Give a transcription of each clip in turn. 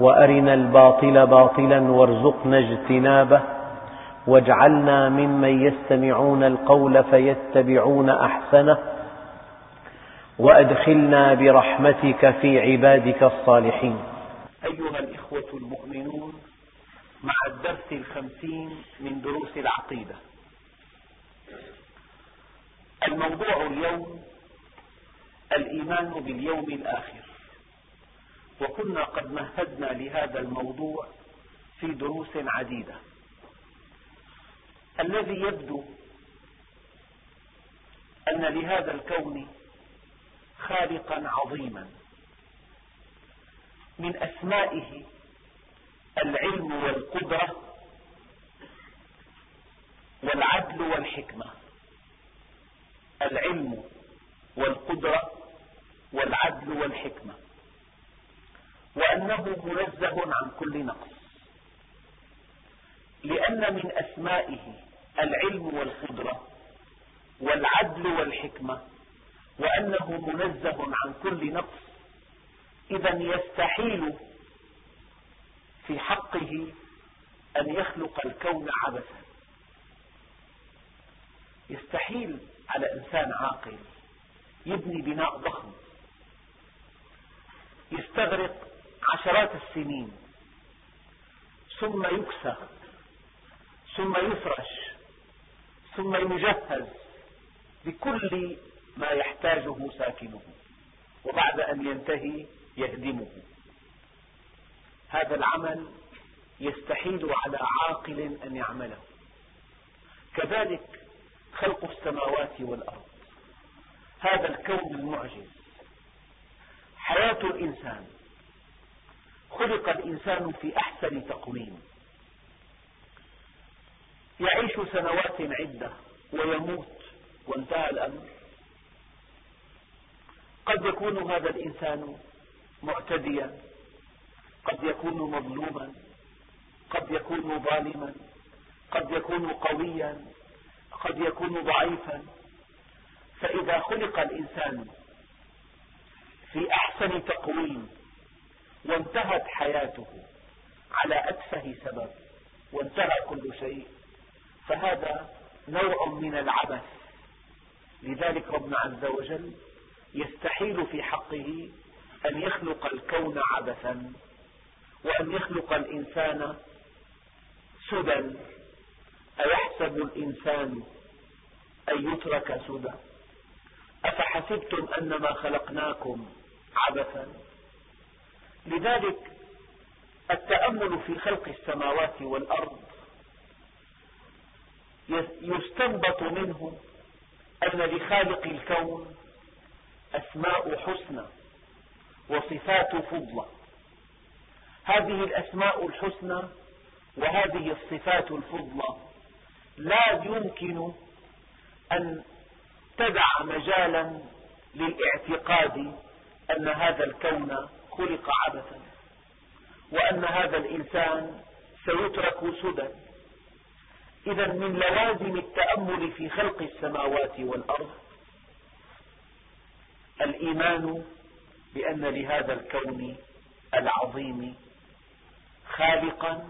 وأرنا الباطل باطلا وارزقنا اجتنابه واجعلنا ممن يستمعون القول فيتبعون أحسنه وأدخلنا برحمتك في عبادك الصالحين. أيها الإخوة المؤمنون مع الدرس الخمسين من دروس العقيدة. الموضوع اليوم الإيمان باليوم الآخر. وكنا قد مهدنا لهذا الموضوع في دروس عديدة. الذي يبدو أن لهذا الكون خالقا عظيما. من أسمائه العلم والقدرة والعدل والحكمة. العلم والقدرة والعدل والحكمة. وأنه منزه عن كل نقص. لأن من أسمائه العلم والقدرة والعدل والحكمة وأنه منزه عن كل نقص إذا يستحيل في حقه أن يخلق الكون عبثا. يستحيل على إنسان عاقل يبني بناء ضخم يستغرق عشرات السنين. ثم يكسى ثم يفرش ثم يجهز بكل ما يحتاجه ساكنه وبعد أن ينتهي يهدمه. هذا العمل يستحيل على عاقل أن يعمله. كذلك خلق السماوات والأرض. هذا الكون المعجز. حياة الإنسان. خلق الإنسان في أحسن تقويم. يعيش سنوات عدة ويموت وانتهى الأمر. قد يكون هذا الإنسان معتديا قد يكون مظلوما قد يكون ظالما قد يكون قويا قد يكون ضعيفا. فإذا خلق الإنسان في أحسن تقويم وانتهت حياته على أتفه سبب وانتهى كل شيء. فهذا نوع من العبث. لذلك ربنا عز وجل يستحيل في حقه أن يخلق الكون عبثا وأن يخلق الإنسان سدى. أيحسب الإنسان أن يترك سدى؟ أفحسبتم أنما خلقناكم عبثا؟ لذلك التأمل في خلق السماوات والأرض يستنبط منه أن لخالق الكون أسماء حسنى وصفات فضلة هذه الأسماء الحسنى وهذه الصفات الفضلة لا يمكن أن تدع مجالا للاعتقاد أن هذا الكون خلق عبثا وأن هذا الإنسان سيترك سدى. إذا من لوازم التأمل في خلق السماوات والأرض الإيمان بأن لهذا الكون العظيم خالقا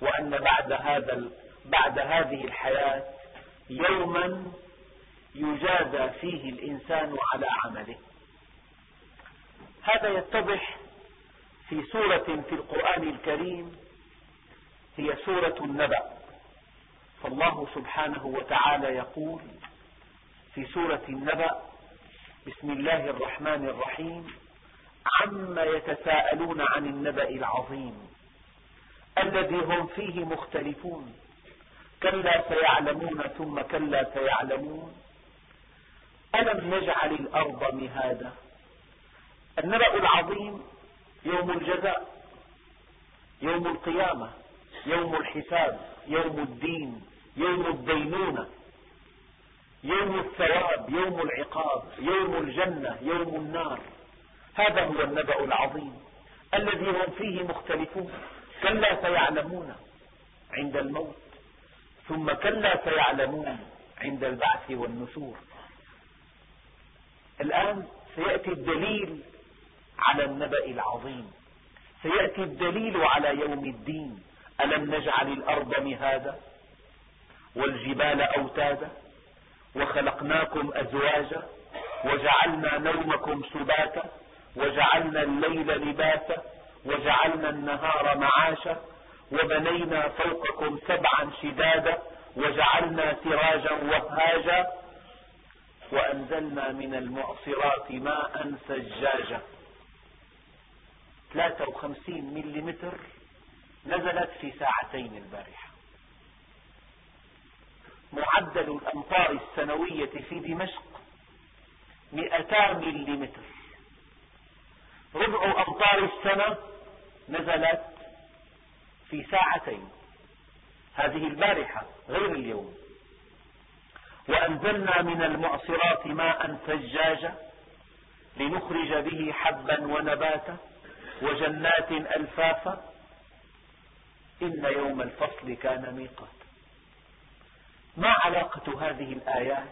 وأن بعد هذا بعد هذه الحياة يوما يجازى فيه الإنسان على عمله. هذا يتضح في سورة في القرآن الكريم هي سورة النبأ. فالله سبحانه وتعالى يقول في سورة النبأ بسم الله الرحمن الرحيم عما يتساءلون عن النبأ العظيم الذي هم فيه مختلفون كلا سيعلمون ثم كلا سيعلمون. ألم نجعل الأرض مهادا النبأ العظيم يوم الجزاء يوم القيامة يوم الحساب يوم الدين يوم الدينونة يوم الثواب يوم العقاب يوم الجنة يوم النار. هذا هو النبأ العظيم الذي هم فيه مختلفون. كلا سيعلمون عند الموت ثم كلا سيعلمون عند البعث والنشور. الآن سيأتي الدليل على النبأ العظيم. سيأتي الدليل على يوم الدين. ألم نجعل الأرض مهادا والجبال أوتادا وخلقناكم أزواجا وجعلنا نومكم سباتا وجعلنا الليل لباسا وجعلنا النهار معاشا وبنينا فوقكم سبعا شدادا وجعلنا سراجا وهاجا وأنزلنا من المعصرات ماء سجاجا. 53 ملم نزلت في ساعتين البارحة. معدل الأمطار السنوية في دمشق 200 ملم ربع أمطار السنة نزلت في ساعتين. هذه البارحة غير اليوم. وأنزلنا من المعصرات ماء ثجاجا لنخرج به حبا ونباتا. وجنات ألفافا. إن يوم الفصل كان ميقات. ما علاقة هذه الآيات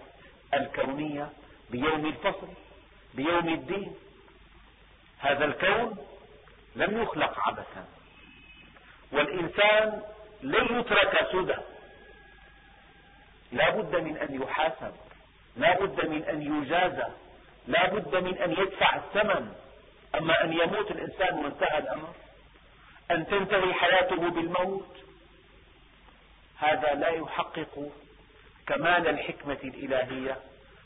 الكونية بيوم الفصل بيوم الدين؟ هذا الكون لم يخلق عبثا. والإنسان لن يترك سدى. لا بد من أن يحاسب لا بد من أن يجازى لا بد من أن يدفع الثمن. أما أن يموت الإنسان وانتهى الأمر أن تنتهي حياته بالموت هذا لا يحقق كمال الحكمة الإلهية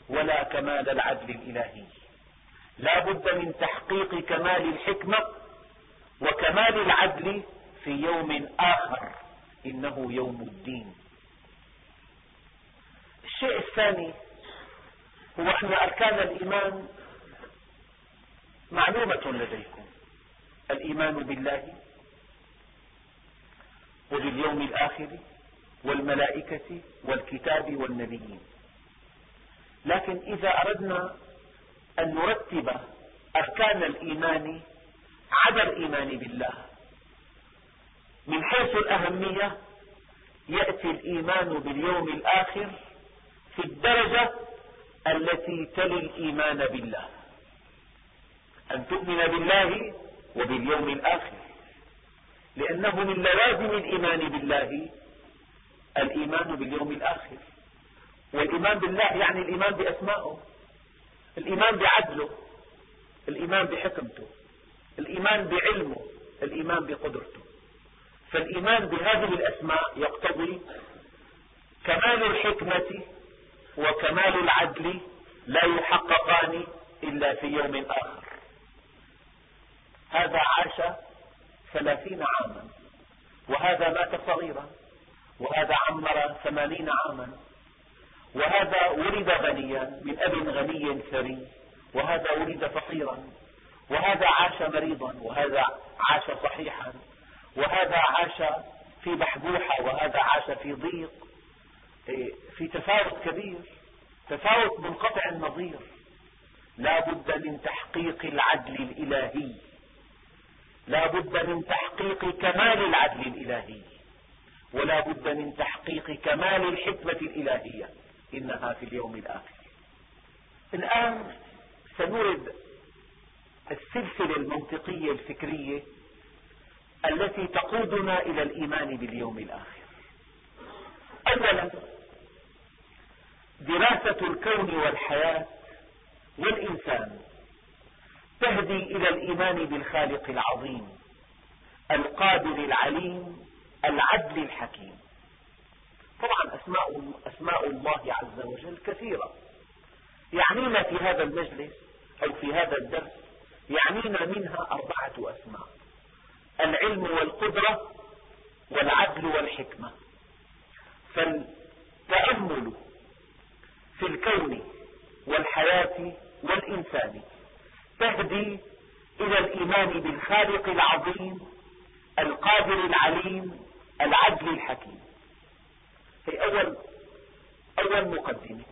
ولا كمال العدل الإلهي. لا بد من تحقيق كمال الحكمة وكمال العدل في يوم آخر إنه يوم الدين. الشيء الثاني هو أن أركان الإيمان معلومة لديكم. الإيمان بالله وباليوم الآخر والملائكة والكتاب والنبيين. لكن إذا أردنا أن نرتب أركان الإيمان على الإيمان بالله من حيث الأهمية يأتي الإيمان باليوم الآخر في الدرجة التي تلي الإيمان بالله. أن تؤمن بالله وباليوم الآخر. لأنه من لوازم الإيمان بالله الإيمان باليوم الآخر. والإيمان بالله يعني الإيمان بأسمائه الإيمان بعدله الإيمان بحكمته الإيمان بعلمه الإيمان بقدرته. فالإيمان بهذه الأسماء يقتضي كمال الحكمة وكمال العدل لا يحققان إلا في يوم آخر. هذا عاش ثلاثين عاما وهذا مات صغيرا وهذا عمر ثمانين عاما وهذا ولد غنيا من أب غني ثري وهذا ولد فقيرا وهذا عاش مريضا وهذا عاش صحيحا وهذا عاش في بحبوحة وهذا عاش في ضيق في تفاوت كبير تفاوت منقطع النظير لا بد من تحقيق العدل الإلهي. لا بد من تحقيق كمال العدل الإلهي. ولا بد من تحقيق كمال الحكمة الإلهية. إنها في اليوم الآخر. الآن سنرد السلسلة المنطقية الفكرية التي تقودنا إلى الإيمان باليوم الآخر. أولا دراسة الكون والحياة والإنسان تهدي إلى الإيمان بالخالق العظيم القادر العليم العدل الحكيم. طبعا أسماء, أسماء الله عز وجل كثيرة. يعنينا في هذا المجلس أو في هذا الدرس يعنينا منها أربعة أسماء العلم والقدرة والعدل والحكمة. فالتأمل في الكون والحياة والإنسان تهدي إلى الإيمان بالخالق العظيم القادر العليم العدل الحكيم. هي أول أول مقدمة.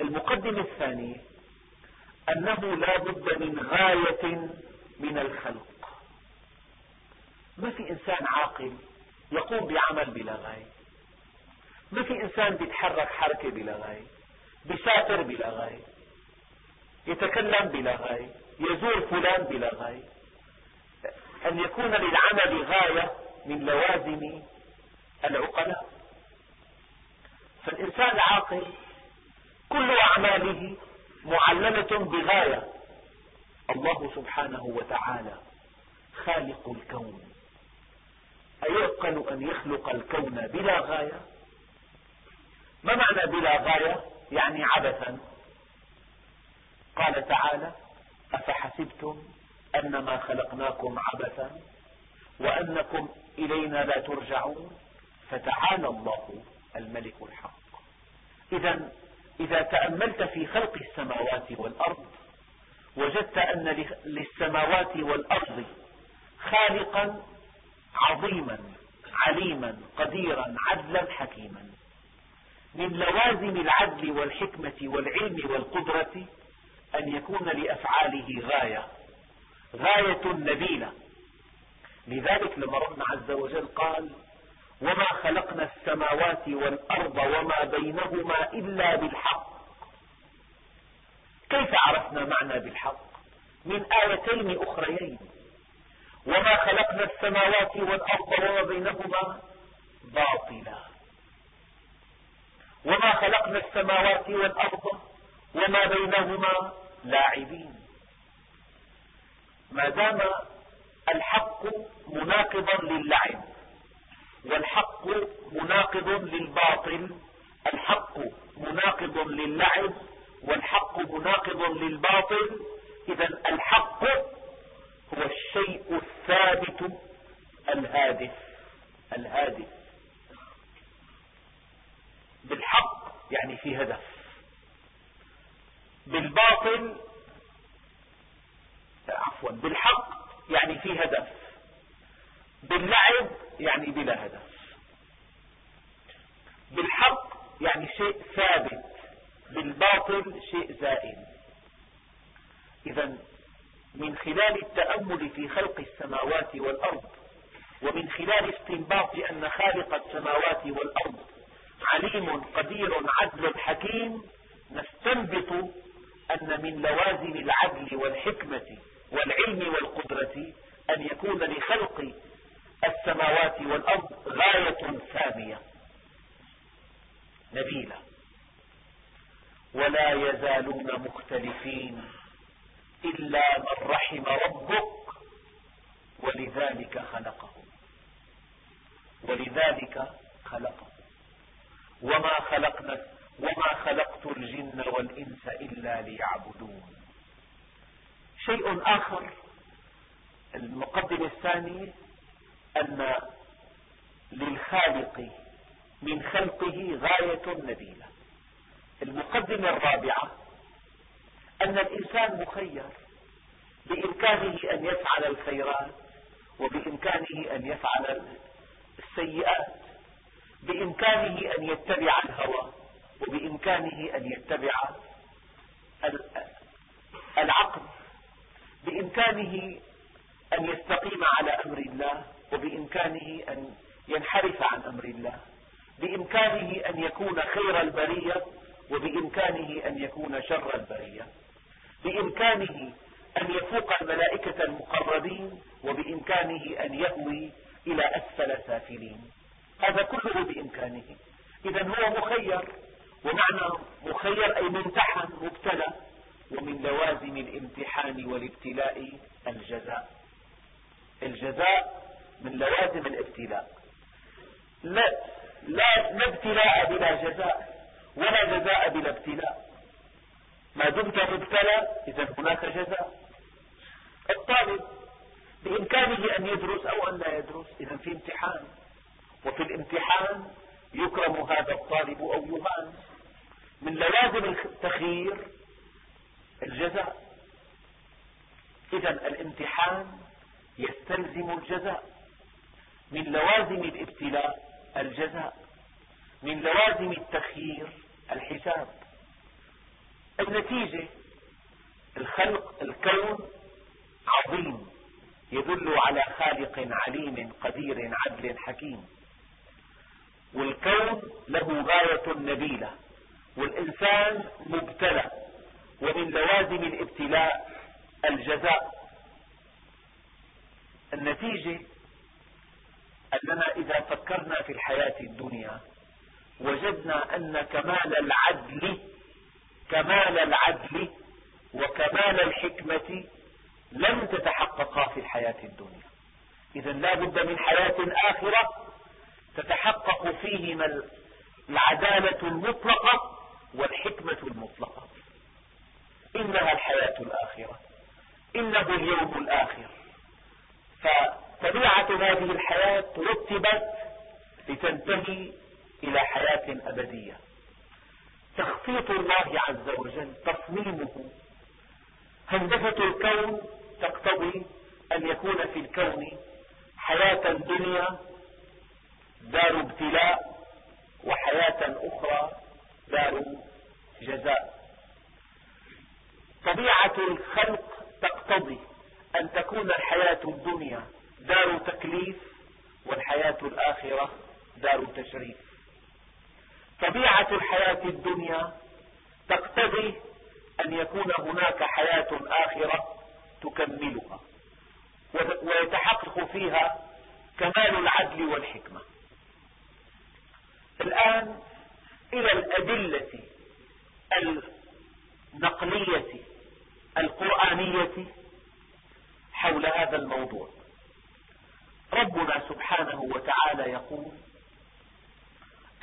المقدمة الثانية أنه لا بد من غاية من الخلق. ما في إنسان عاقل يقوم بعمل بلا غاية. ما في إنسان بيتحرك حركة بلا غاية بيسافر بلا غاية. يتكلم بلا غاية يزور فلان بلا غاية. أن يكون للعمل غاية من لوازم العقلاء. فالإنسان العاقل كل أعماله معلمة بغاية. الله سبحانه وتعالى خالق الكون. أيعقل أن يخلق الكون بلا غاية؟ ما معنى بلا غاية؟ يعني عبثا. قال تعالى أفحسبتم أنما خلقناكم عبثا وأنكم إلينا لا ترجعون؟ فتعالى الله الملك الحق. إذا إذا تأملت في خلق السماوات والأرض وجدت أن للسماوات والأرض خالقا عظيما عليما قديرا عدلا حكيما. من لوازم العدل والحكمة والعلم والقدرة أن يكون لأفعاله غاية غاية نبيلة. لذلك لما ربنا عز وجل قال وما خلقنا السماوات والأرض وما بينهما إلا بالحق. كيف عرفنا معنى بالحق؟ من آيتين أخريين وما خلقنا السماوات والأرض وما بينهما باطلا. وما خلقنا السماوات والأرض وما بينهما لاعبين. ما دام الحق مناقضا للعب والحق مناقض للباطل الحق مناقض للعب والحق مناقض للباطل إذا الحق هو الشيء الثابت الهادف الهادف. بالحق يعني في هدف. بالباطل عفوا بالحق يعني في هدف باللعب يعني بلا هدف بالحق يعني شيء ثابت بالباطل شيء زائل. إذا من خلال التأمل في خلق السماوات والأرض ومن خلال استنباط أن خالق السماوات والأرض عليم قدير عدل حكيم نستنبط أن من لوازم العدل والحكمة والعلم والقدرة أن يكون لخلق السماوات والأرض غاية سامية. نبيلة. ولا يزالون مختلفين إلا من رحم ربك ولذلك خلقهم. ولذلك خلقهم. وما خلقنا وما خلقت الجن والإنس إلا ليعبدون. شيء آخر المقدمة الثانية أن للخالق من خلقه غاية نبيلة. المقدمة الرابعة أن الإنسان مخير بإمكانه أن يفعل الخيرات وبإمكانه أن يفعل السيئات بإمكانه أن يتبع الهوى. وبإمكانه أن يتبع العقل بإمكانه أن يستقيم على أمر الله وبإمكانه أن ينحرف عن أمر الله بإمكانه أن يكون خير البرية وبإمكانه أن يكون شر البرية بإمكانه أن يفوق الملائكة المقربين وبإمكانه أن يهوي إلى أسفل سافلين. هذا كله بإمكانه. إذا هو مخير. ومعنى مخير أي ممتحن مبتلى ومن لوازم الامتحان والابتلاء الجزاء. الجزاء من لوازم الابتلاء. لا, لا, لا ابتلاء بلا جزاء ولا جزاء بلا ابتلاء. ما دمت مبتلى إذا هناك جزاء. الطالب بإمكانه أن يدرس أو أن لا يدرس إذا في امتحان. وفي الامتحان يكرم هذا الطالب أو يهان. من لوازم التخيير الجزاء. إذا الامتحان يستلزم الجزاء. من لوازم الابتلاء الجزاء. من لوازم التخيير الحساب. النتيجة الخلق الكون عظيم يدل على خالق عليم قدير عدل حكيم. والكون له غاية نبيلة. والإنسان مبتلى ومن لوازم الابتلاء الجزاء. النتيجة أننا إذا فكرنا في الحياة الدنيا وجدنا أن كمال العدل كمال العدل وكمال الحكمة لم تتحققا في الحياة الدنيا. إذا لا بد من حياة آخرة تتحقق فيهما العدالة المطلقة والحكمة المطلقة. إنها الحياة الآخرة. إنه اليوم الآخر. فطبيعة هذه الحياة رتبت لتنتهي إلى حياة أبدية. تخطيط الله عز وجل تصميمه. هندسة الكون تقتضي أن يكون في الكون حياة دنيا دار ابتلاء وحياة أخرى دار جزاء. طبيعة الخلق تقتضي أن تكون الحياة الدنيا دار تكليف والحياة الآخرة دار تشريف. طبيعة الحياة الدنيا تقتضي أن يكون هناك حياة آخرة تكملها ويتحقق فيها كمال العدل والحكمة. الآن إلى الأدلة النقلية القرآنية حول هذا الموضوع. ربنا سبحانه وتعالى يقول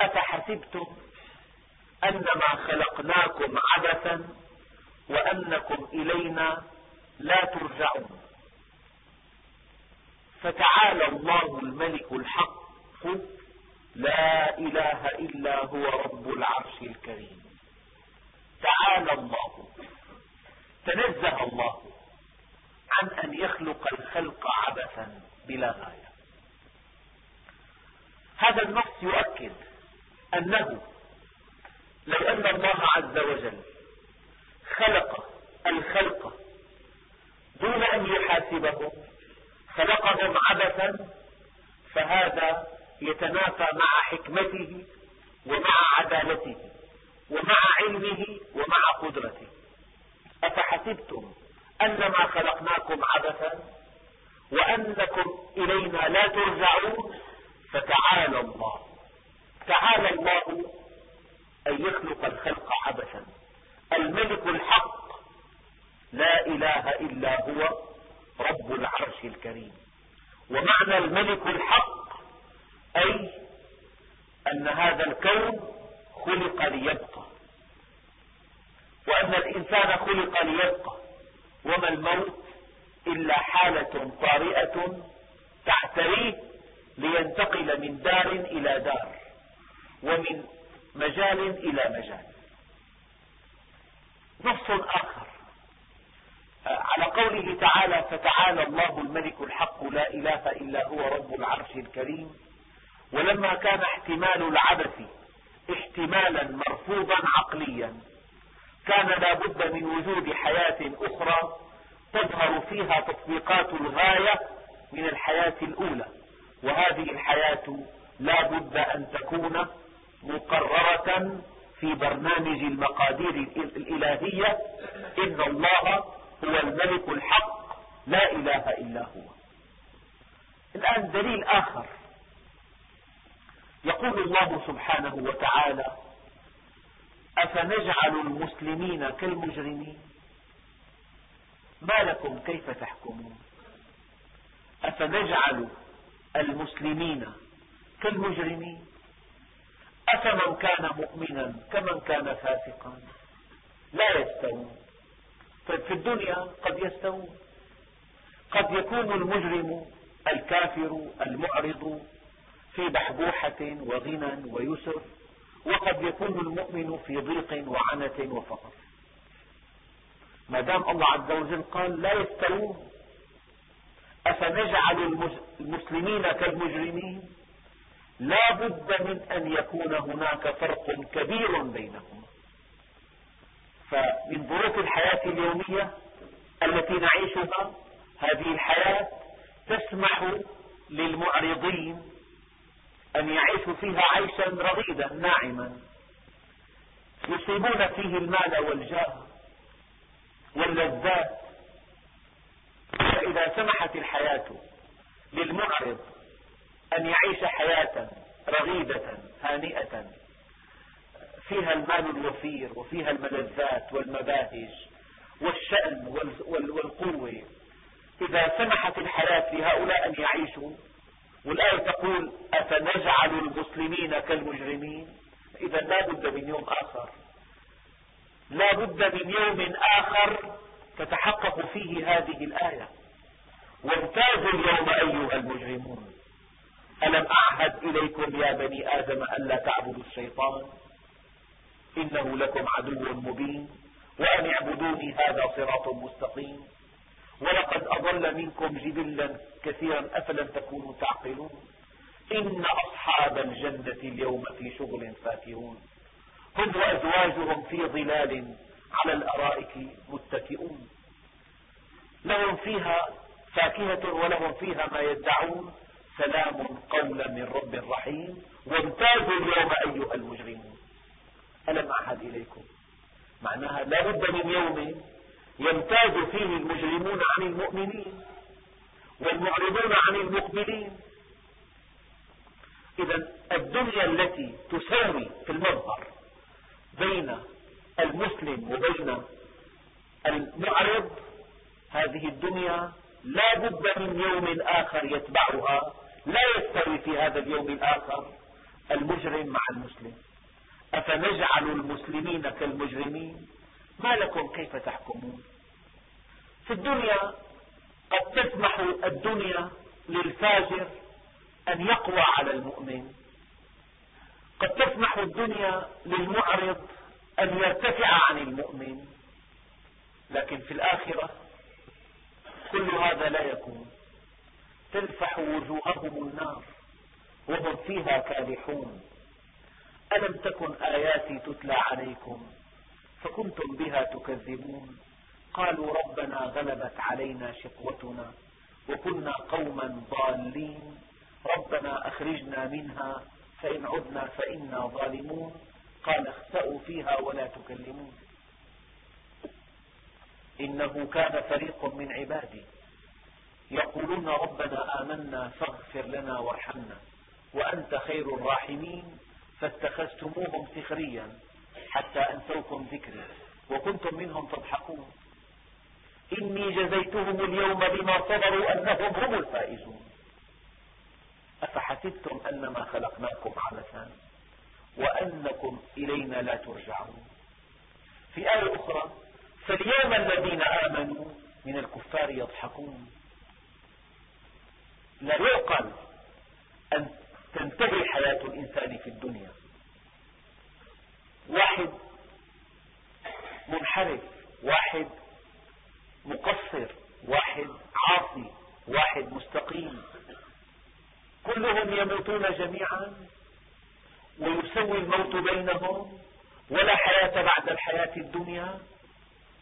أفحسبتم أنما خلقناكم عبثا وأنكم إلينا لا ترجعون. فتعالى الله الملك الحق لا إله إلا هو رب العرش الكريم. تعالى الله. تنزه الله عن أن يخلق الخلق عبثا بلا غاية. هذا النص يؤكد أنه لو أن الله عز وجل خلق الخلق دون أن يحاسبهم خلقهم عبثا فهذا يتنافى مع حكمته ومع عدالته ومع علمه ومع قدرته. أفحسبتم أنما خلقناكم عبثا وأنكم إلينا لا ترجعون؟ فتعالى الله. تعالى الله أن يخلق الخلق عبثا. الملك الحق. لا إله إلا هو رب العرش الكريم. ومعنى الملك الحق أي أن هذا الكون خلق ليبقى. وأن الإنسان خلق ليبقى. وما الموت إلا حالة طارئة تعتريه لينتقل من دار إلى دار ومن مجال إلى مجال. نص آخر. على قوله تعالى فتعالى الله الملك الحق لا إله إلا هو رب العرش الكريم. ولما كان احتمال العبث احتمالا مرفوضا عقليا كان لا بد من وجود حياة أخرى تظهر فيها تطبيقات الغاية من الحياة الأولى. وهذه الحياة لا بد أن تكون مقررة في برنامج المقادير الإلهية. إن الله هو الملك الحق لا إله إلا هو. الآن دليل آخر. يقول الله سبحانه وتعالى أفنجعل المسلمين كالمجرمين؟ ما لكم كيف تحكمون؟ أفنجعل المسلمين كالمجرمين؟ أفمن كان مؤمنا كمن كان فاسقا؟ لا يستوون. طيب في الدنيا قد يستوون. قد يكون المجرم الكافر المعرض في بحبوحة وغنى ويسر وقد يكون المؤمن في ضيق وعنة وفقر. ما دام الله عز وجل قال لا يستوون أفنجعل المسلمين كالمجرمين؟ لا بد من أن يكون هناك فرق كبير بينهما. فمن ظروف الحياة اليومية التي نعيشها هذه الحياة تسمح للمعرضين أن يعيشوا فيها عيشا رغيدا ناعما. يصيبون فيه المال والجاه واللذات. فإذا سمحت الحياة للمعرض أن يعيش حياة رغيدة هانئة. فيها المال الوفير وفيها الملذات والمباهج والشأن والقوة. إذا سمحت الحياة لهؤلاء أن يعيشوا والآية تقول أفنجعل المسلمين كالمجرمين؟ إذا لا بد من يوم آخر. لا بد من يوم آخر تتحقق فيه هذه الآية. وامتازوا اليوم أيها المجرمون. ألم أعهد إليكم يا بني آدم ألا تعبدوا الشيطان؟ إنه لكم عدو مبين. وأن اعبدوني هذا صراط مستقيم. ولقد أضل منكم جبلا كثيرا أفلم تكونوا تعقلون؟ إن أصحاب الجنة اليوم في شغل فاكهون. هم وأزواجهم في ظلال على الأرائك متكئون. لهم فيها فاكهة ولهم فيها ما يدعون. سلام قولا من رب رحيم. وامتازوا اليوم أيها المجرمون. ألم أعهد إليكم؟ معناها لا بد من يوم يمتاز فيه المجرمون عن المؤمنين والمعرضون عن المقبلين. إذا الدنيا التي تساوي في المظهر بين المسلم وبين المعرض هذه الدنيا لا بد من يوم آخر يتبعها لا يستوي في هذا اليوم الآخر المجرم مع المسلم. أفنجعل المسلمين كالمجرمين؟ ما لكم كيف تحكمون؟ في الدنيا قد تسمح الدنيا للفاجر أن يقوى على المؤمن. قد تسمح الدنيا للمعرض أن يرتفع عن المؤمن. لكن في الآخرة كل هذا لا يكون. تلفح وجوههم النار وهم فيها كالحون. ألم تكن آياتي تتلى عليكم؟ فكنتم بها تكذبون. قالوا ربنا غلبت علينا شقوتنا وكنا قوما ضالين. ربنا أخرجنا منها فإن عدنا فإنا ظالمون. قال اخسأوا فيها ولا تكلمون. إنه كان فريق من عبادي. يقولون ربنا آمنا فاغفر لنا وارحمنا وأنت خير الراحمين. فاتخذتموهم سخريا. حتى أنسوكم ذكري وكنتم منهم تضحكون. إني جزيتهم اليوم بما صبروا أنهم هم الفائزون. أفحسبتم أنما خلقناكم عبثا وأنكم إلينا لا ترجعون. في آية أخرى فاليوم الذين آمنوا من الكفار يضحكون. لا يعقل أن تنتهي حياة الإنسان في الدنيا. واحد منحرف واحد مقصر واحد عاصي واحد مستقيم. كلهم يموتون جميعا ويسوي الموت بينهم ولا حياة بعد الحياة الدنيا.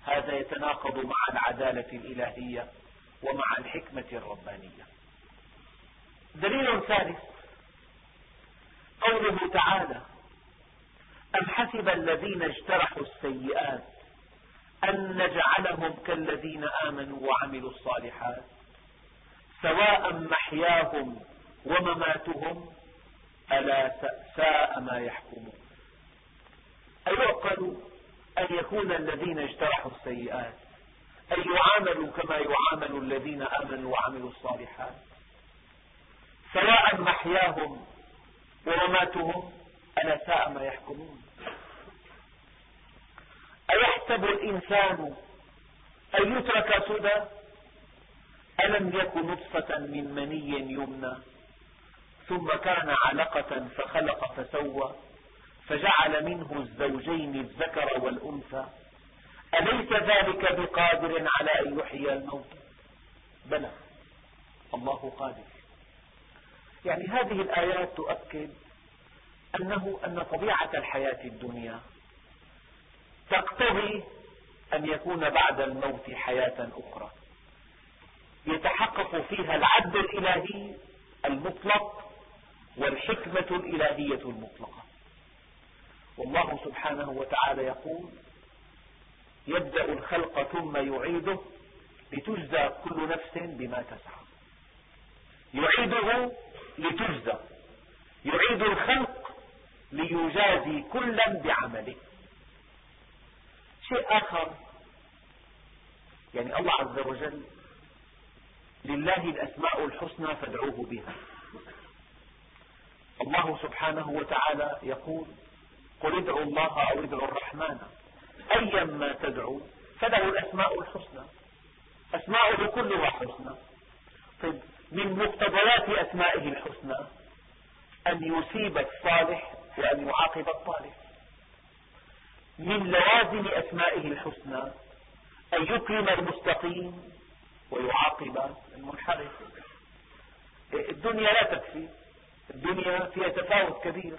هذا يتناقض مع العدالة الإلهية ومع الحكمة الربانية. دليل ثالث قوله تعالى أم حسب الذين اجترحوا السيئات أن نجعلهم كالذين آمنوا وعملوا الصالحات سواء محياهم ومماتهم ألا ساء ما يحكمون. أيعقل أن يكون الذين اجترحوا السيئات أن يعاملوا كما يعامل الذين آمنوا وعملوا الصالحات سواء محياهم ومماتهم ألا ساء ما يحكمون. أيحسب الإنسان أن يترك سدى ألم يك نطفة من مني يمنى؟ ثم كان علقة فخلق فسوى فجعل منه الزوجين الذكر والأنثى. أليس ذلك بقادر على أن يحيي الموت؟ بلى الله قادر. يعني هذه الآيات تؤكد أنه أن طبيعة الحياة الدنيا تقتضي أن يكون بعد الموت حياة أخرى. يتحقق فيها العدل الإلهي المطلق والحكمة الإلهية المطلقة. والله سبحانه وتعالى يقول يبدأ الخلق ثم يعيده لتجزى كل نفس بما تسعى. يعيده لتجزى. يعيد الخلق ليجازي كلا بعمله. شيء آخر يعني الله عز وجل لله الأسماء الحسنى فادعوه بها. الله سبحانه وتعالى يقول قل ادعوا الله أو ادعوا الرحمن أيا ما تدعو فله الأسماء الحسنى. أسماؤه كلها حسنى. طيب من مقتضيات أسمائه الحسنى أن يصيب الصالح وأن يعاقب الطالب. من لوازم أسمائه الحسنى أن يكرم المستقيم ويعاقب المنحرف. الدنيا لا تكفي. الدنيا فيها تفاوت كبير.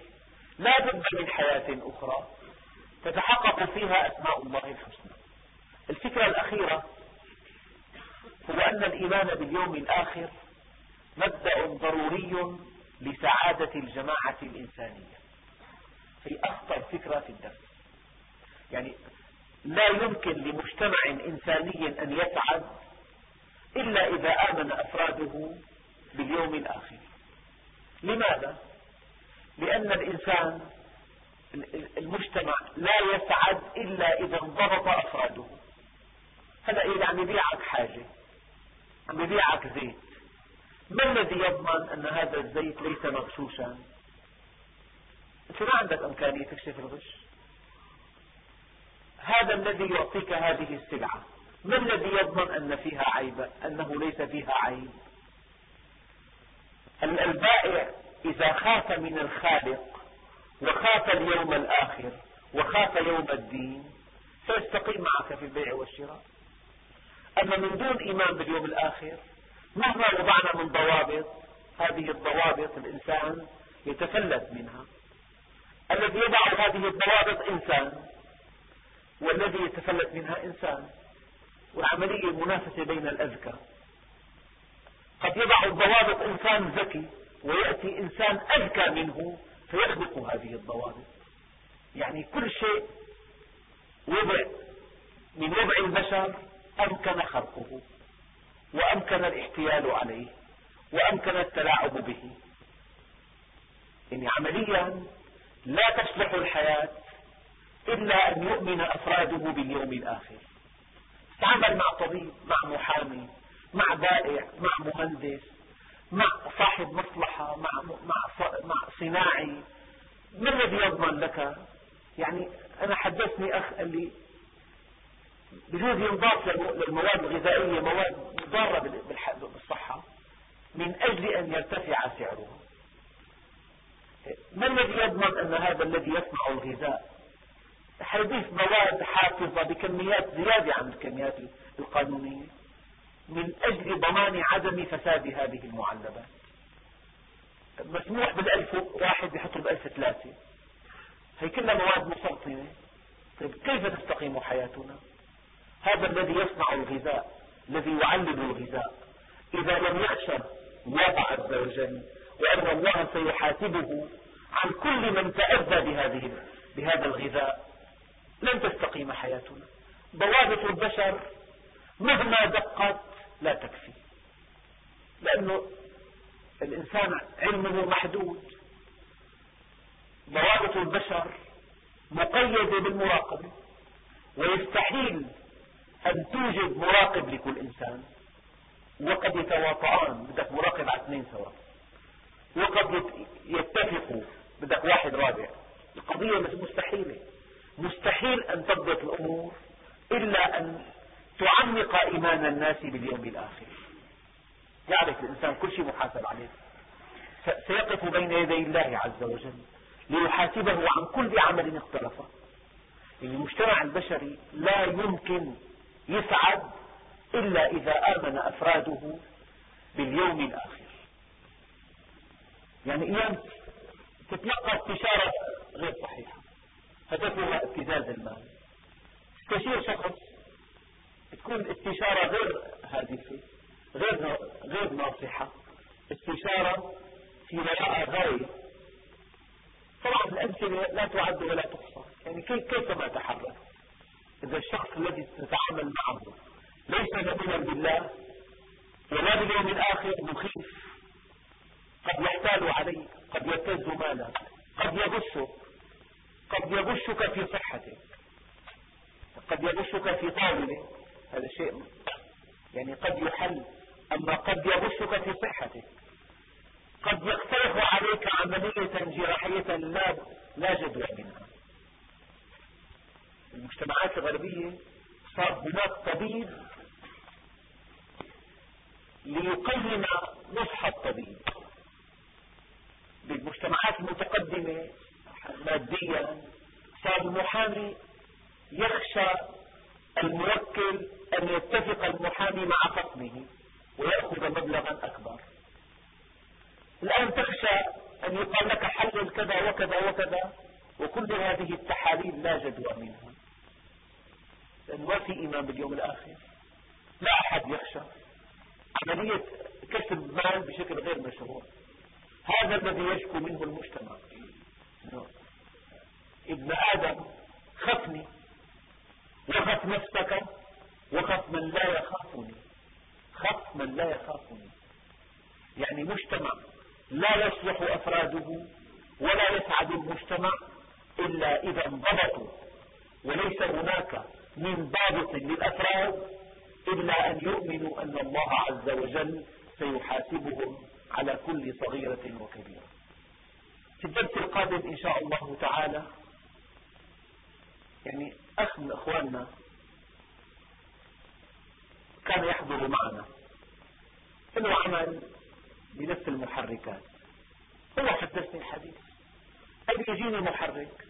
لا بد من حياة أخرى تتحقق فيها أسماء الله الحسنى. الفكرة الأخيرة هو أن الإيمان باليوم الآخر مبدأ ضروري لسعادة الجماعة الإنسانية. في أخطر فكرة في الدرس. يعني لا يمكن لمجتمع إنساني أن يسعد إلا إذا آمن أفراده باليوم الآخر. لماذا؟ لأن الإنسان المجتمع لا يسعد إلا إذا انضبط أفراده. هلا إذا عم يبيعك حاجة. عم يبيعك زيت. ما الذي يضمن أن هذا الزيت ليس مغشوشا؟ أنت ما عندك إمكانية تكشف الغش؟ هذا الذي يعطيك هذه السلعة. ما الذي يضمن أن فيها عيبا أنه ليس فيها عيب. البائع إذا خاف من الخالق وخاف اليوم الآخر وخاف يوم الدين سيستقيم معك في البيع والشراء. أما من دون إيمان باليوم الآخر مهما وضعنا من ضوابط هذه الضوابط الإنسان يتفلت منها. الذي يضع هذه الضوابط إنسان والذي يتفلت منها إنسان والعملية المنافسة بين الأذكى. قد يضع الضوابط إنسان ذكي ويأتي إنسان أذكى منه فيخلق هذه الضوابط. يعني كل شيء وضع من وضع البشر أمكن خلقه وأمكن الاحتيال عليه وأمكن التلاعب به. يعني عمليا لا تصلح الحياة إلا أن يؤمن أفراده باليوم الآخر. تعمل مع طبيب مع محامي مع بائع مع مهندس مع صاحب مصلحة مع مع مع صناعي. ما الذي يضمن لك؟ يعني أنا حدثني أخ قال لي بجوز ينضاف للمواد الغذائية مواد ضارة بالصحة من أجل أن يرتفع سعرها ما الذي يضمن أن هذا الذي يصنع الغذاء؟ حيضيف مواد حافظة بكميات زيادة عن الكميات القانونية. من أجل ضمان عدم فساد هذه المعلبات. مسموح بالألف واحد يحط بألف ثلاثة. هي كلها مواد مسرطنة طيب كيف تستقيم حياتنا؟ هذا الذي يصنع الغذاء الذي يعلب الغذاء. إذا لم يخشى الله عز وجل وأن الله سيحاسبه عن كل من تأذى بهذه بهذا الغذاء. لن تستقيم حياتنا. ضوابط البشر مهما دقت لا تكفي. لأنه الإنسان علمه محدود. ضوابط البشر مقيدة بالمراقبة ويستحيل أن توجد مراقب لكل إنسان. وقد يتواطئان بدك مراقب على اثنين سوا. وقد يتفقوا بدك واحد رابع. القضية مستحيلة. مستحيل أن تضبط الأمور إلا أن تعمق إيمان الناس باليوم الآخر. يعرف الإنسان كل شيء محاسب عليه. سيقف بين يدي الله عز وجل ليحاسبه عن كل عمل اختلف المجتمع البشري لا يمكن يسعد إلا إذا آمن أفراده باليوم الآخر. يعني أيام تتلقى استشارة غير صحيحة هدفها ابتزاز المال. تستشير شخص تكون الاستشارة غير هادفة غير غير ناصحة استشارة في وراء غاية طبعا الأمثلة لا تعد ولا تحصى. يعني كيف ما تحرك؟ إذا الشخص الذي تتعامل معه ليس مؤمنا بالله ولا باليوم الآخر مخيف. قد يحتال عليك قد يبتز مالك قد يغشك قد يغشك في صحتك قد يغشك في طاولة هذا شيء يعني قد يحل أما قد يغشك في صحتك. قد يقترح عليك عملية جراحية لا لا جدوى منها. المجتمعات الغربية صار هناك طبيب ليقيم نصح الطبيب. بالمجتمعات المتقدمة ماديا. صار المحامي يخشى الموكل أن يتفق المحامي مع خصمه ويأخذ مبلغا أكبر. الآن تخشى أن يقال لك حلل كذا وكذا وكذا وكل هذه التحاليل لا جدوى منها. لأنه ما في إيمان باليوم الآخر. لا أحد يخشى. عملية كسب مال بشكل غير مشروع. هذا الذي يشكو منه المجتمع. ابن آدم خفني وخف نفسك وخف من لا يخافني خف من لا يخافني. يعني مجتمع لا يصلح أفراده ولا يسعد المجتمع إلا إذا انضبطوا. وليس هناك من ضابط للأفراد إلا أن يؤمنوا أن الله عز وجل سيحاسبهم على كل صغيرة وكبيرة. في الدرس القادم إن شاء الله تعالى يعني أخ من أخواننا كان يحضر معنا. له عمل بنفس المحركات. هو حدثني الحديث. قال يجيني محرك.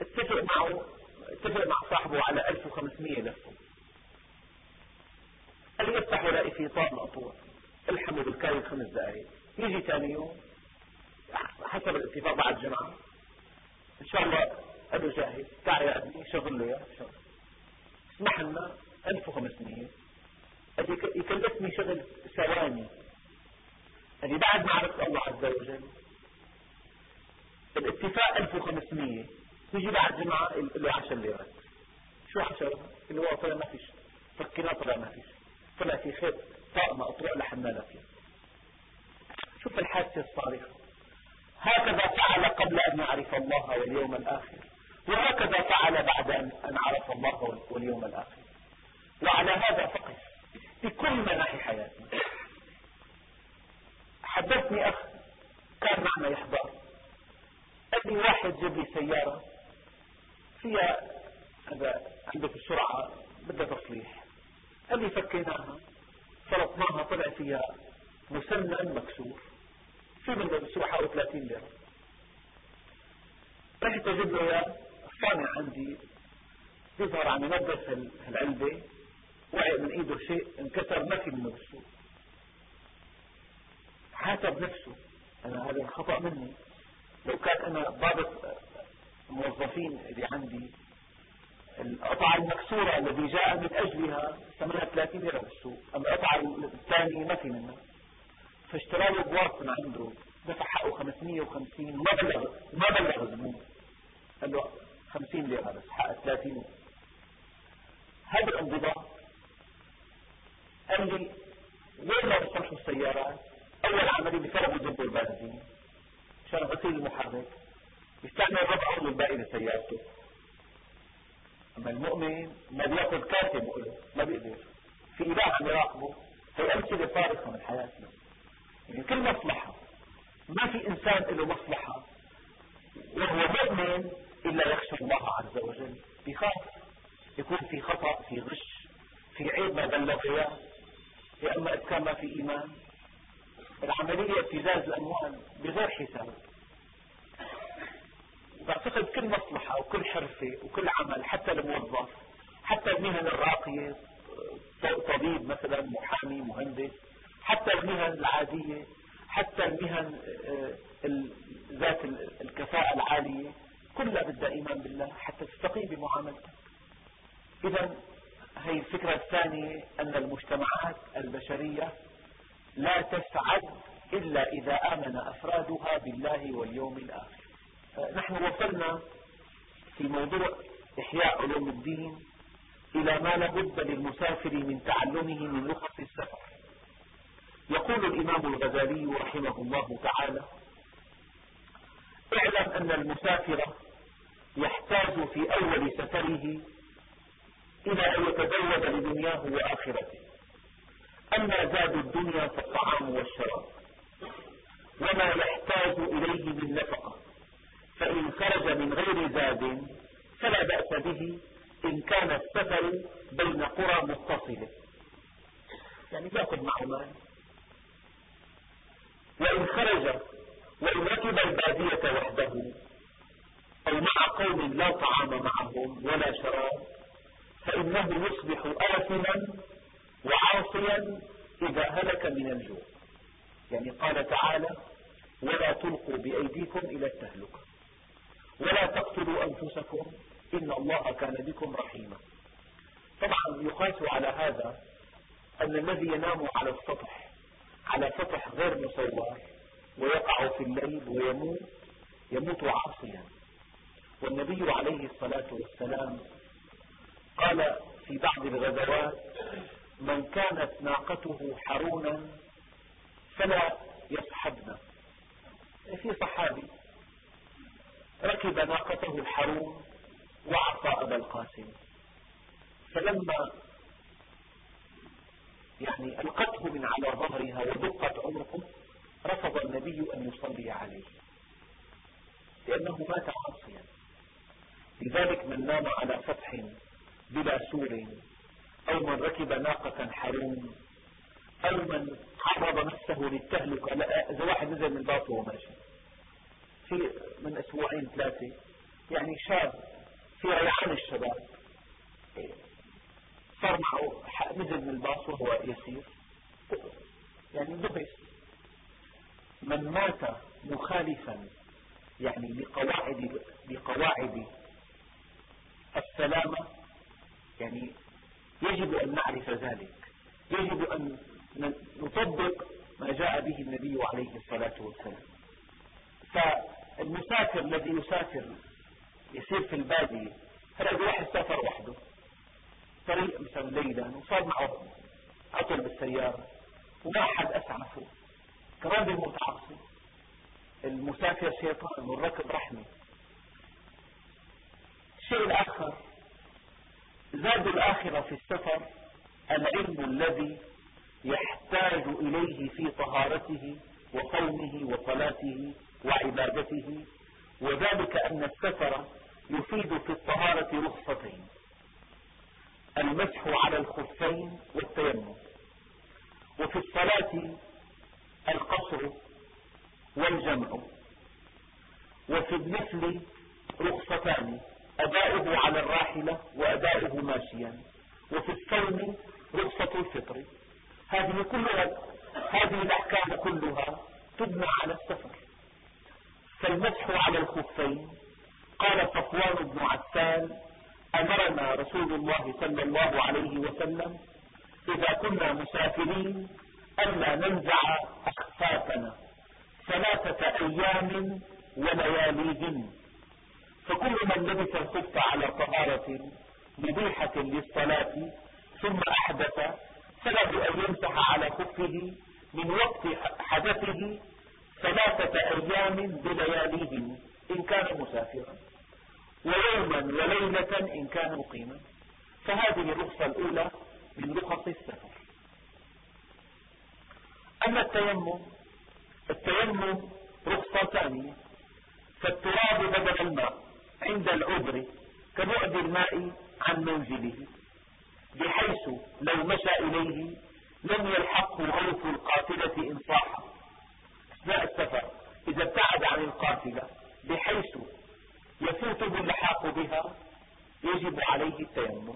اتفق معه اتفق مع صاحبه على 1500 لفه قال يفتح ولاقي فيه طاب مقطوع الحمه بالكاي خمس دقائق يجي ثاني يوم حسب الاتفاق بعد جمعة إن شاء الله له جاهز تعال يا أبني شغل له اياه اسمح لنا 1500 يكلفني شغل ثواني. يعني بعد ما عرفت الله عز وجل الاتفاق 1500 يجي بعد جمعة له 10 ليرات شو 10 اللي هو طلع ما فيش. فكنا طلع ما فيش. طلع في خيط طاقة مقطوع لحمالة فيه الحادثة الصارخة هكذا فعل قبل أن يعرف الله واليوم الآخر. وهكذا فعل بعد أن عرف الله واليوم الآخر. وعلى هذا فقط في كل مناحي حياتنا حدثني أخ كان معنا يحضر. لي واحد جاب لي سيارة. فيها هذا عندك السرعة بدها تصليح. قال لي فكيناها. فرطناها طلع فيها مسنن مكسور. في منه بسوى حوالي 30 ليرة رحت أجيب له اياه الصانع عندي بيظهر عم ينظف العلبة وقع من إيده شيء انكسر ما في منه بالسوق. حاسب نفسه. أنا هذا خطأ مني. لو كان أنا ضابط الموظفين اللي عندي القطعة المكسورة الذي جاء من ثمنها 30 ليرة بالسوق أما القطعة الثانية ما في منها فاشترى له بواط من عنده دفع حقه 550 ما بلغ ما بلغ الزبون قال له 50 ليرة بس حق 30 هذا الانضباط قال لي وين ما بصلحوا السيارات أول عملية بفرقوا جنبه البنزين عشان غسيل المحرك يستعمل ربع أول الباقي لسيارته. أما المؤمن ما بيأخذ كاتب ما بيقدر. في إله عم يراقبه هي فارقة من حياتنا يعني كل مصلحة. ما في إنسان له مصلحة. وهو مؤمن إلا يخشى الله عز وجل. بيخاف يكون في خطأ في غش في عيب ما بلغ إياه يا أما إذا كان ما في إيمان. العملية ابتزاز الأموال بغير حساب. بعتقد كل مصلحة وكل حرفة وكل عمل حتى الموظف حتى المهن الراقية طبيب مثلا محامي مهندس حتى المهن العادية حتى المهن آه، ذات الكفاءة العالية كلها بدها إيمان بالله حتى تستقيم بمعاملتك. إذا هي الفكرة الثانية أن المجتمعات البشرية لا تسعد إلا إذا آمن أفرادها بالله واليوم الآخر. نحن وصلنا في موضوع إحياء علوم الدين إلى ما لابد للمسافر من تعلمه من لغة السفر. يقول الإمام الغزالي رحمه الله تعالى اعلم أن المسافر يحتاج في أول سفره إلى أن يتزود لدنياه وآخرته. أما زاد الدنيا فالطعام والشراب وما يحتاج إليه من نفقة فإن خرج من غير زاد فلا بأس به إن كان السفر بين قرى متصلة. يعني يأخذ معه مال وإن خرج وإن ركب البادية وحده. أو مع قوم لا طعام معهم ولا شراب فإنه يصبح آثما وعاصيا إذا هلك من الجوع. يعني قال تعالى ولا تلقوا بأيديكم إلى التهلكة ولا تقتلوا أنفسكم إن الله كان بكم رحيما. طبعا يقاس على هذا أن الذي ينام على السطح على سطح غير مصور ويقع في الليل ويموت يموت عاصيا. والنبي عليه الصلاة والسلام قال في بعض الغزوات من كانت ناقته حرونا فلا يصحبنا في صحابي ركب ناقته الحرون وعصى أبا القاسم. فلما يعني ألقته من على ظهرها ودقت عنقه رفض النبي أن يصلي عليه. لأنه مات عاصيا. لذلك من نام على سطح بلا سور أو من ركب ناقة حرون أو من عرض نفسه للتهلكة. إذا واحد نزل من باطه وماشي في من أسبوعين ثلاثة. يعني شاب في ريعان الشباب. صار معه نزل من الباص وهو يسير. يعني دبس من مات مخالفا يعني لقواعد لقواعد السلامة يعني يجب أن نعرف ذلك. يجب أن نطبق ما جاء به النبي عليه الصلاة والسلام. فالمسافر الذي يسافر يسير في البادية هذا واحد سافر وحده. طريق مثلا ليلا وصار معه عطل بالسيارة. وما حد أسعفه كمان بيموت عاصي المسافر شيطان والركب رحمة. الشيء الآخر زاد الآخرة في السفر العلم الذي يحتاج إليه في طهارته وصومه وصلاته وعبادته. وذلك أن السفر يفيد في الطهارة رخصتين. المسح على الخفين والتيمم. وفي الصلاة القصر والجمع. وفي النفل رخصتان أداؤه على الراحلة وأداؤه ماشيا وفي الصوم رخصة الفطر. هذه كلها هذه الأحكام كلها تبنى على السفر. فالمسح على الخفين. قال صفوان بن عسال أمرنا رسول الله صلى الله عليه وسلم إذا كنا مسافرين ألا ننزع أخفافنا ثلاثة أيام ولياليهن فكل من لبس الخف على طهارة مبيحة للصلاة ثم أحدث فله أن يمسح على خفه من وقت حدثه ثلاثة أيام بلياليهم إن كان مسافرا. ويوما وليلة إن كان مقيما. فهذه الرخصة الأولى من رخص السفر. أما التيمم التيمم رخصة ثانية. فالتراب بدل الماء عند العذر كبعد الماء عن منزله بحيث لو مشى إليه لم يلحقه غوث القافلة إن صاح. أثناء السفر إذا ابتعد عن القافلة بحيث يفوته اللحاق بها يجب عليه التيمم.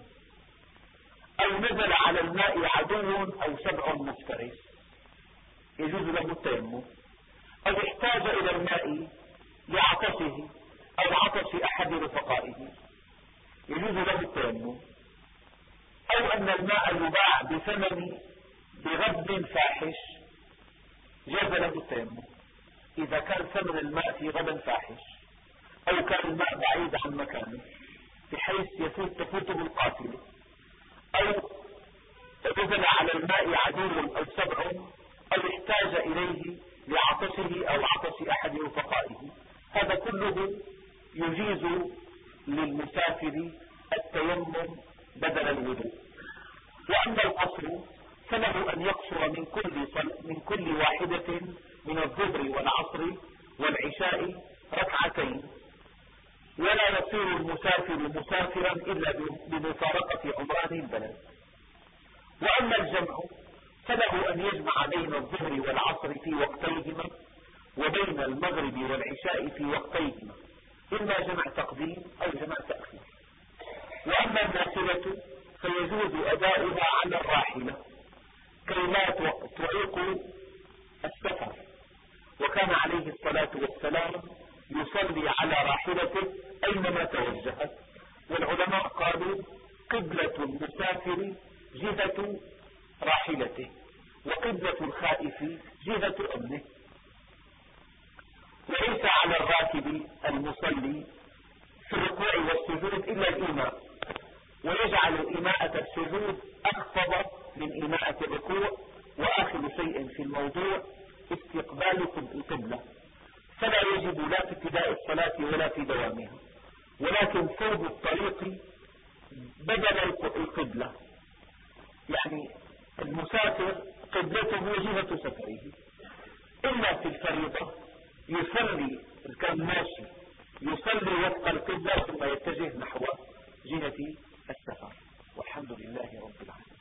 أو نزل على عدو أو سبع مفترس. يجوز له التيمم. أو احتاج إلى الماء لعطشه أو عطش أحد رفقائه. يجوز له التيمم. أو أن الماء يباع بثمن بغبن فاحش. جاز له التيمم. إذا كان ثمن الماء فيه غبن فاحش. أو كان الماء بعيد عن مكانه بحيث يفوت تفوته القافلة أو نزل على الماء عدو أو سبع أو احتاج إليه لعطشه أو عطش أحد رفقائه. هذا كله يجيز للمسافر التيمم بدل الوضوء. وأما القصر فله أن يقصر من كل, من كل واحدة من الظهر والعصر والعشاء ركعتين. ولا يصير المسافر مسافرا إلا بمفارقة عمران البلد. وأما الجمع فله أن يجمع بين الظهر والعصر في وقتيهما وبين المغرب والعشاء في وقتيهما إما جمع تقديم أو جمع تأخير. وأما النافلة فيجوز أداؤها على الراحلة كي لا تعيق السفر. وكان عليه الصلاة والسلام يصلي على راحلته أينما توجهت والعلماء قالوا قبلة المسافر جهة راحلته وقبلة الخائف جهة أمنه وليس على الراكب المصلي في الركوع والسجود إلا الإيماء ويجعل إيماءة السجود أخفض من إيماءة الركوع وآخر شيء في الموضوع استقبال القبلة. فلا يجب لا في ابتداء الصلاة ولا في دوامها. ولكن صوب الطريق بدل القبلة. يعني المسافر قبلته جهة سفره. إلا في الفريضة يصلي كان يصلي وفق القبلة ثم يتجه نحو جهة السفر. والحمد لله رب العالمين.